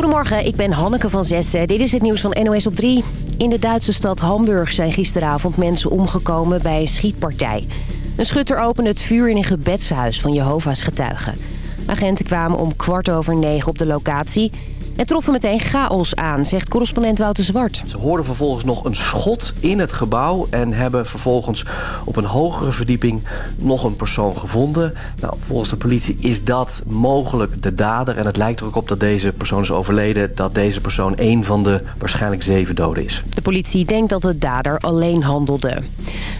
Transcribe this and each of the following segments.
Goedemorgen, ik ben Hanneke van Zessen. Dit is het nieuws van NOS op 3. In de Duitse stad Hamburg zijn gisteravond mensen omgekomen bij een schietpartij. Een schutter opende het vuur in een gebedshuis van Jehovah's getuigen. Agenten kwamen om kwart over negen op de locatie en troffen meteen chaos aan, zegt correspondent Wouter Zwart. Ze hoorden vervolgens nog een schot in het gebouw... en hebben vervolgens op een hogere verdieping nog een persoon gevonden. Nou, volgens de politie is dat mogelijk de dader. En het lijkt er ook op dat deze persoon is overleden... dat deze persoon een van de waarschijnlijk zeven doden is. De politie denkt dat de dader alleen handelde.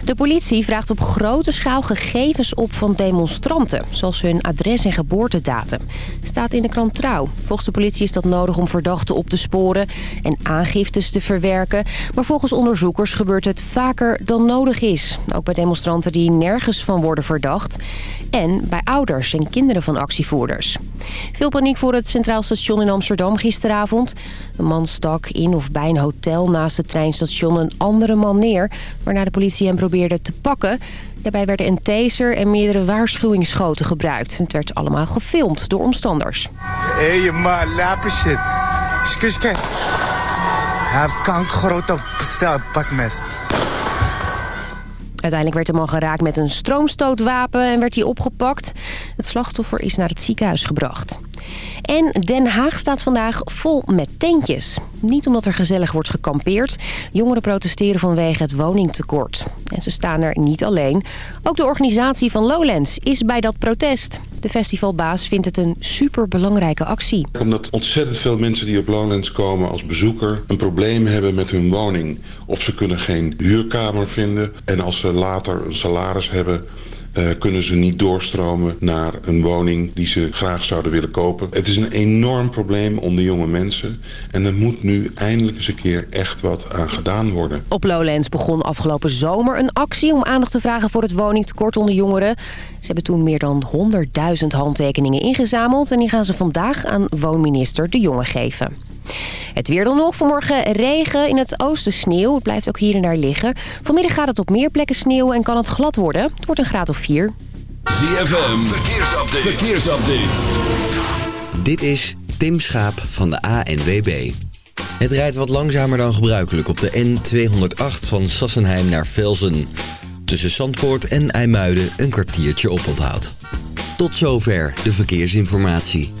De politie vraagt op grote schaal gegevens op van demonstranten... zoals hun adres en geboortedatum. Staat in de krant Trouw. Volgens de politie is dat nodig om verdachten op te sporen en aangiftes te verwerken. Maar volgens onderzoekers gebeurt het vaker dan nodig is. Ook bij demonstranten die nergens van worden verdacht. En bij ouders en kinderen van actievoerders. Veel paniek voor het Centraal Station in Amsterdam gisteravond. Een man stak in of bij een hotel naast het treinstation een andere man neer... waarna de politie hem probeerde te pakken... Daarbij werden een taser en meerdere waarschuwingsschoten gebruikt. Het werd allemaal gefilmd door omstanders. Hé, hey, lapen shit. Skuske. Hij heeft kankgrote pakmes. Uiteindelijk werd de man geraakt met een stroomstootwapen en werd hij opgepakt. Het slachtoffer is naar het ziekenhuis gebracht. En Den Haag staat vandaag vol met tentjes. Niet omdat er gezellig wordt gekampeerd. Jongeren protesteren vanwege het woningtekort. En ze staan er niet alleen. Ook de organisatie van Lowlands is bij dat protest. De festivalbaas vindt het een superbelangrijke actie. Omdat ontzettend veel mensen die op Lowlands komen als bezoeker... een probleem hebben met hun woning. Of ze kunnen geen huurkamer vinden. En als ze later een salaris hebben uh, kunnen ze niet doorstromen naar een woning die ze graag zouden willen kopen. Het is een enorm probleem onder jonge mensen. En er moet nu eindelijk eens een keer echt wat aan gedaan worden. Op Lowlands begon afgelopen zomer een actie om aandacht te vragen voor het woningtekort onder jongeren. Ze hebben toen meer dan 100.000 handtekeningen ingezameld en die gaan ze vandaag aan woonminister De Jonge geven. Het weer dan nog. Vanmorgen regen, in het oosten sneeuw. Het blijft ook hier en daar liggen. Vanmiddag gaat het op meer plekken sneeuwen en kan het glad worden. Het wordt een graad of 4. ZFM, verkeersupdate. verkeersupdate. Dit is Tim Schaap van de ANWB. Het rijdt wat langzamer dan gebruikelijk op de N208 van Sassenheim naar Velzen. Tussen Zandpoort en IJmuiden een kwartiertje oponthoud. Tot zover de verkeersinformatie.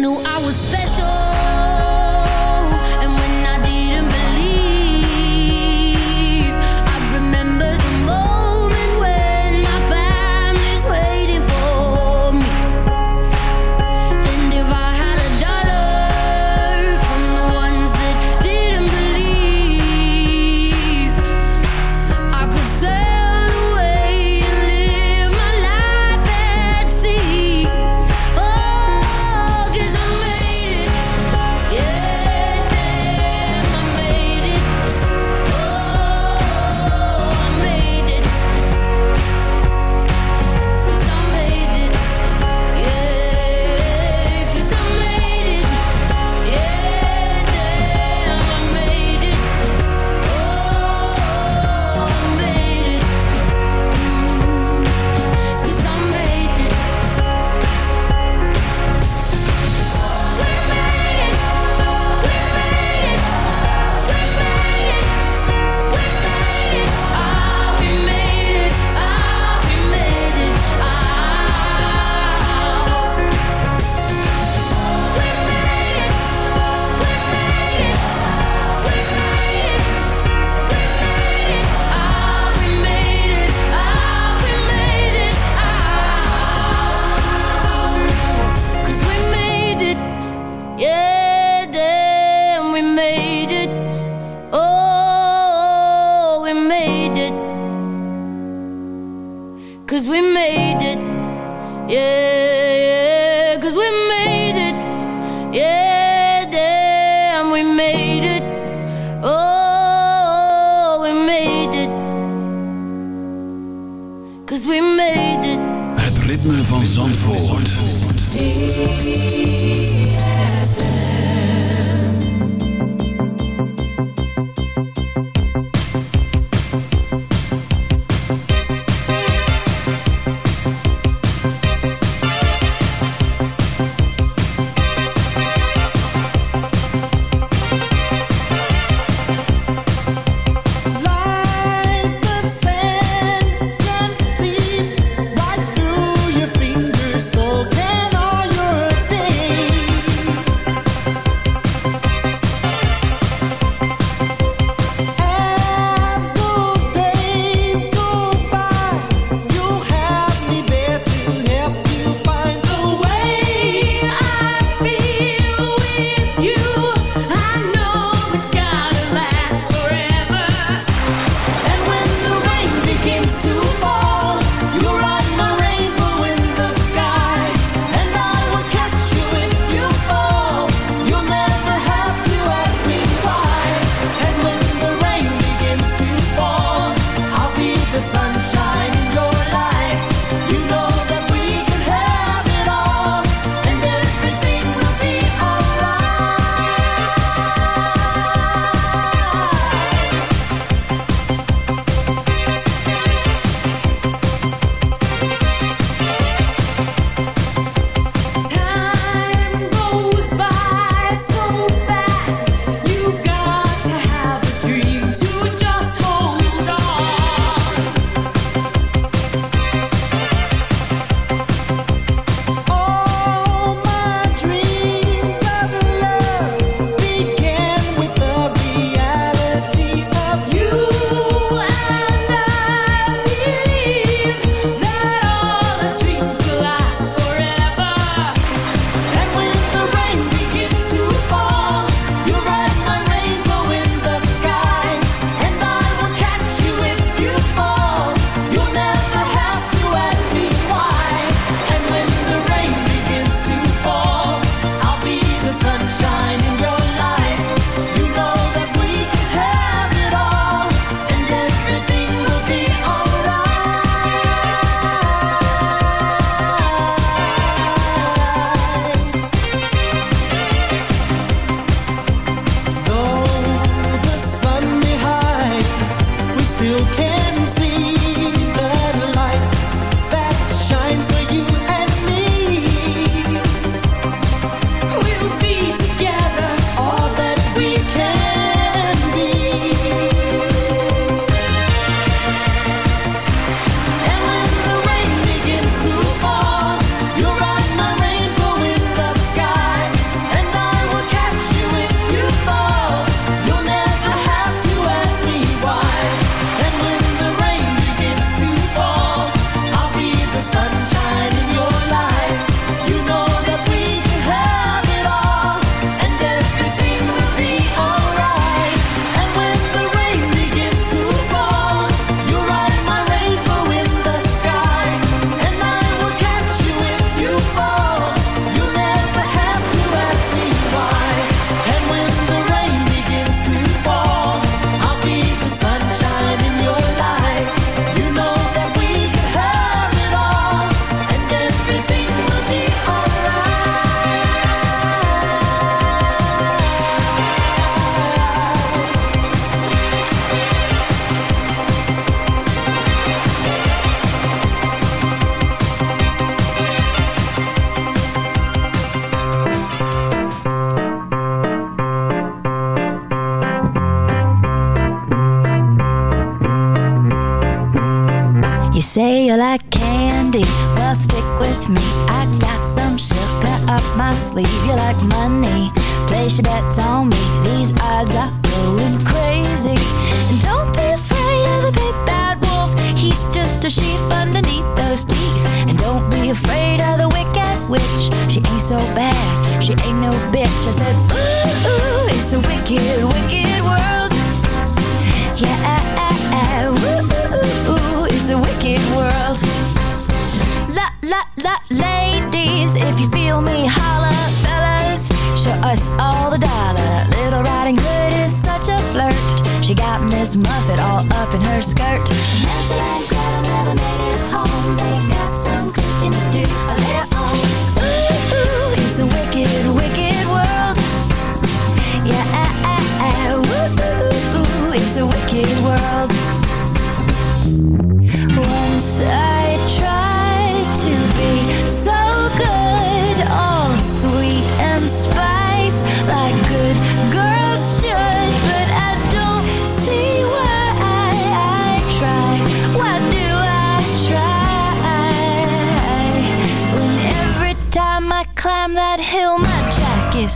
new see.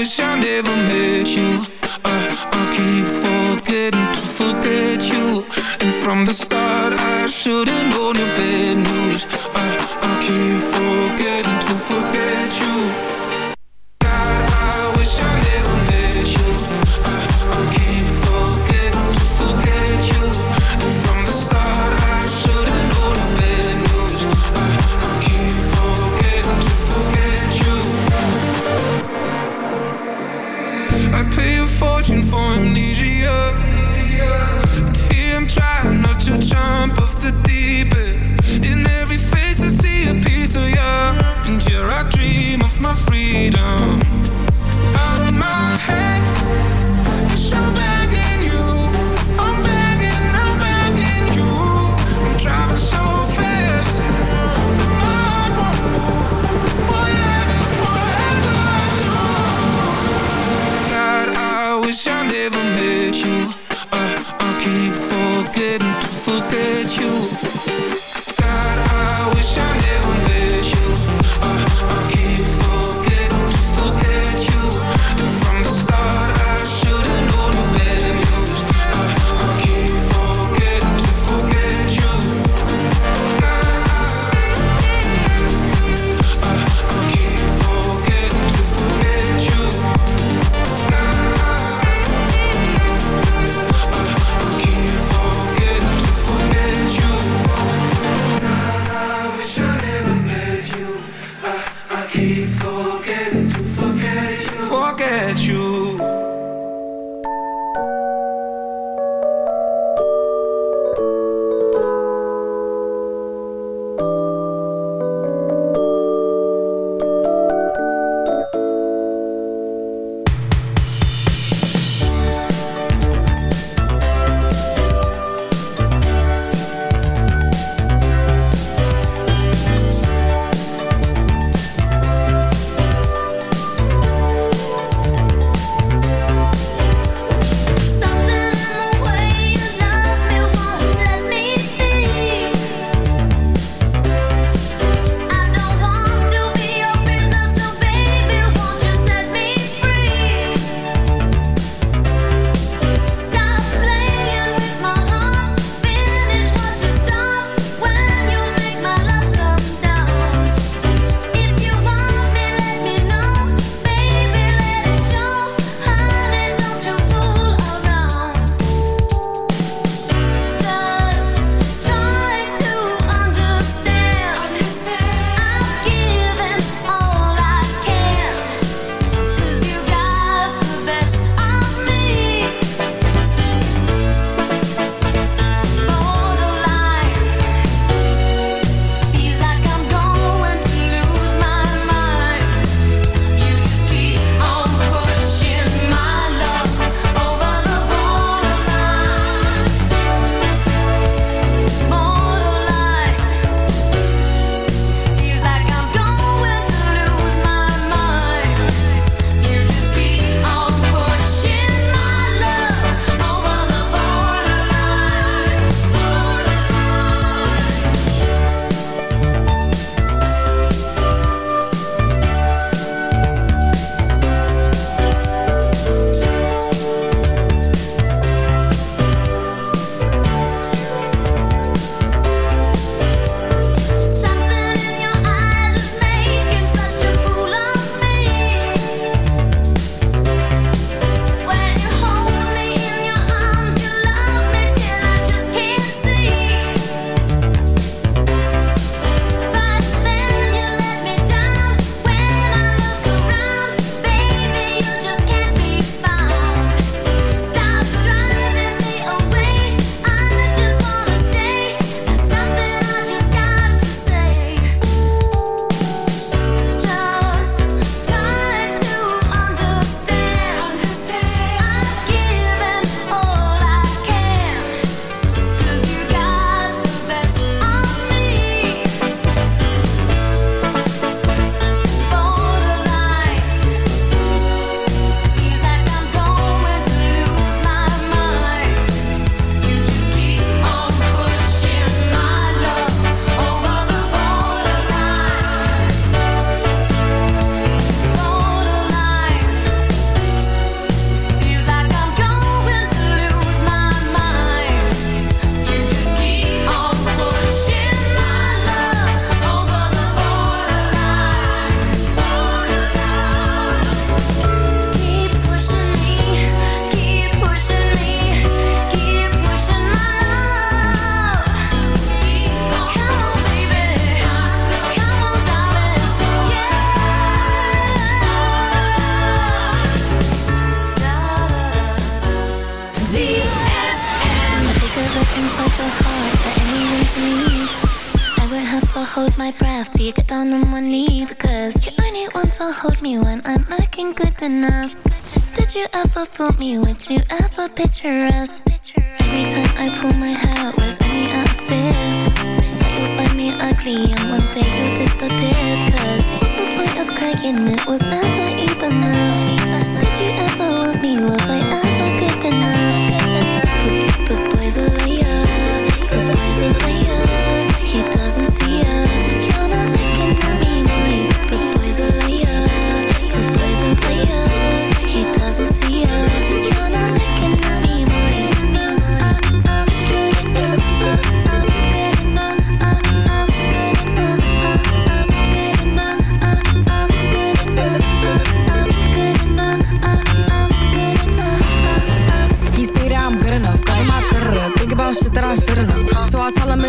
wish I never met you. Uh, I keep forgetting to forget you. And from the start, I should've known your bad news. Uh, I keep forgetting to forget you. My freedom. Out of my head. I'm begging you. I'm begging, I'm begging you. I'm driving so fast. that my heart won't move. Whatever, whatever I do. God, I wish I never met you. Uh, I keep forgetting to forget you. look inside your heart, is there any room for me? I won't have to hold my breath till you get down on one knee Because you only want to hold me when I'm looking good enough Did you ever fool me? Would you ever picture us? Every time I pull my hair, was any out of fear? That you'll find me ugly and one day you'll disappear Cause what's the point of crying? It was never even enough Did you ever want me? Was I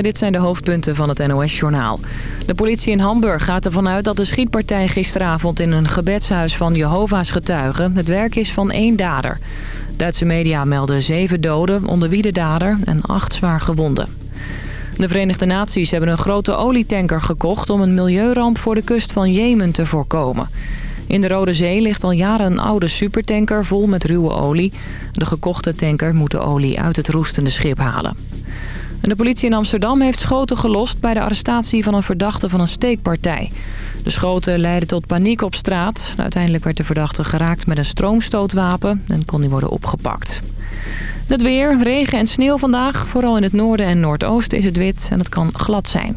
Dit zijn de hoofdpunten van het NOS-journaal. De politie in Hamburg gaat ervan uit dat de schietpartij gisteravond... in een gebedshuis van Jehovah's getuigen het werk is van één dader. Duitse media melden zeven doden, onder wie de dader en acht zwaar gewonden. De Verenigde Naties hebben een grote olietanker gekocht... om een milieuramp voor de kust van Jemen te voorkomen. In de Rode Zee ligt al jaren een oude supertanker vol met ruwe olie. De gekochte tanker moet de olie uit het roestende schip halen. De politie in Amsterdam heeft schoten gelost bij de arrestatie van een verdachte van een steekpartij. De schoten leidden tot paniek op straat. Uiteindelijk werd de verdachte geraakt met een stroomstootwapen en kon hij worden opgepakt. Het weer, regen en sneeuw vandaag. Vooral in het noorden en noordoosten is het wit en het kan glad zijn.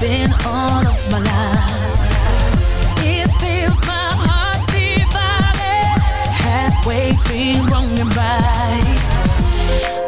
been all of my life. It feels my divided, halfway wrong and right.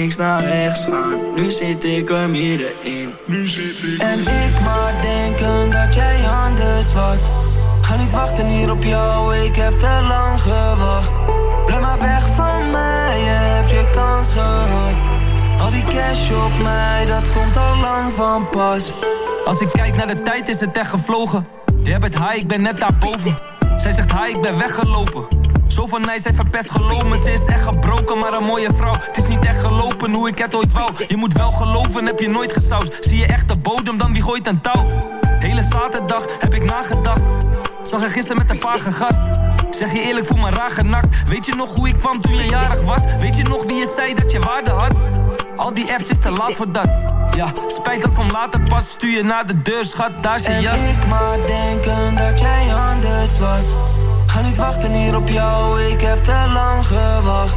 Links naar rechts gaan, nu zit ik er middenin. Nu zit ik En ik maar denken dat jij anders was. Ga niet wachten hier op jou, ik heb te lang gewacht. Blijf maar weg van mij, je hebt je kans gehad. Al die cash op mij, dat komt al lang van pas. Als ik kijk naar de tijd is het echt gevlogen. Jij bent high, ik ben net daarboven. Zij zegt hi, ik ben weggelopen. Zo van mij, zij verpest geloven. Ze is echt gebroken, maar een mooie vrouw. Het is niet hoe ik het ooit wou. Je moet wel geloven, heb je nooit gesausd. Zie je echt de bodem, dan wie gooit een touw? Hele zaterdag heb ik nagedacht. Zag je gisteren met een vage gast. Zeg je eerlijk, voel me raar genakt. Weet je nog hoe ik kwam toen je jarig was? Weet je nog wie je zei dat je waarde had? Al die apps is te laat voor dat. Ja, spijt dat komt later pas. Stuur je naar de deur, schat, daar is je En jas. ik maar denken dat jij anders was. Ga niet wachten hier op jou, ik heb te lang gewacht.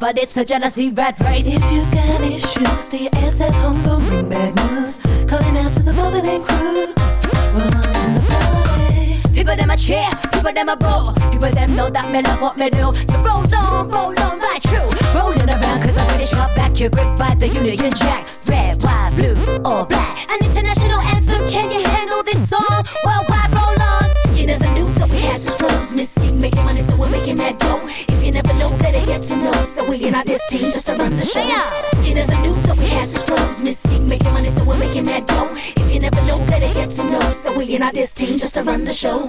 But it's a jealousy rat race. If you got issues, stay your ass at home, don't bring bad news. Calling out to the moment and crew. Woman in the. People them a cheer, people them a boo. People them know that me love what me do. So roll on, roll on right true. Rolling around cause I'm pretty sharp back. You're gripped by the Union Jack. Red, white, blue, or black. An international anthem, can you handle this song? Worldwide, roll on. You never knew that we had such flows. Mystique making money, so we're making mad dough. Never know, better get to know. So we in our this team just to run the show. You never knew that we had such flows. Mystique making money, so we're making mad dough. If you never know, better get to know. So we in our this team just to run the show.